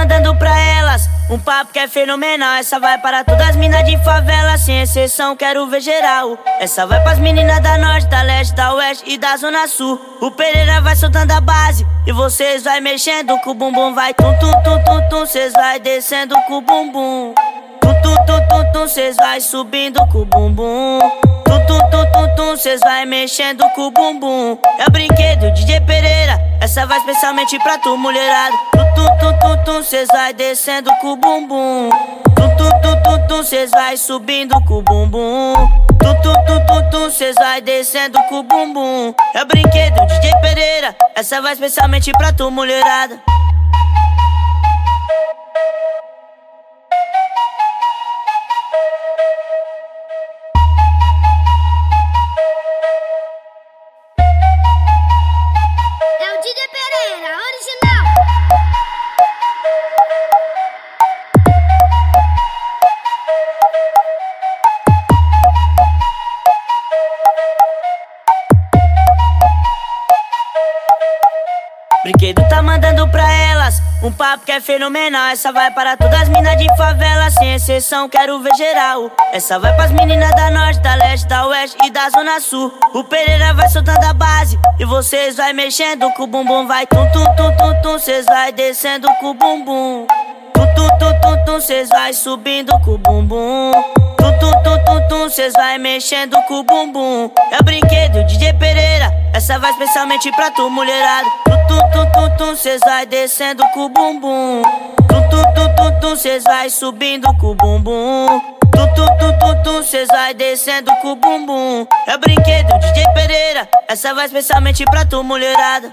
Tá mandando pra elas um papo que é fenomenal. Essa vai para todas as minas de favela, sem exceção, quero ver geral. Essa vai pras meninas da norte, da leste, da oeste e da zona sul. O Pereira vai soltando a base e vocês vai mexendo com o bumbum, vai tum tum tum tum tum, cês vai descendo com o bumbum. Tum tum tum tum tum, cês vai subindo com o bumbum. Tum tum tum tum tum, cês vai mexendo com o bumbum. É o brinquedo DJ Pereira, essa vai especialmente pra tu mulherada. Tum, cês vai descendo com o bumbum. Tum tum tum, cês vai subindo com o bumbum. Tum tum tum, cês vai descendo com o bumbum. É o brinquedo DJ Pereira, essa vai especialmente pra tu mulherada. Brinquedo tá mandando pra elas um papo que é fenomenal. Essa vai para todas as minas de favela, sem exceção, quero ver geral. Essa vai pras meninas da norte, da leste, da oeste e da zona sul. O Pereira vai soltando a base e vocês vai mexendo com o bumbum, vai tum tum tum tum tum, cês vai descendo com o bumbum. Tum tum tum tum tum, cês vai subindo com o bumbum. Tum tum tum tum tum, cês vai mexendo com o bumbum. É brinquedo essa vai especialmente pra tu mulherada. Tum tum tum tum tum, cês vai descendo com o bumbum. Tum tum tum tum tum, cês vai subindo com o bumbum. Tum tum tum tum tum, cês vai descendo com o bumbum. É o brinquedo DJ Pereira, essa vai especialmente pra tu mulherada.